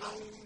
قوم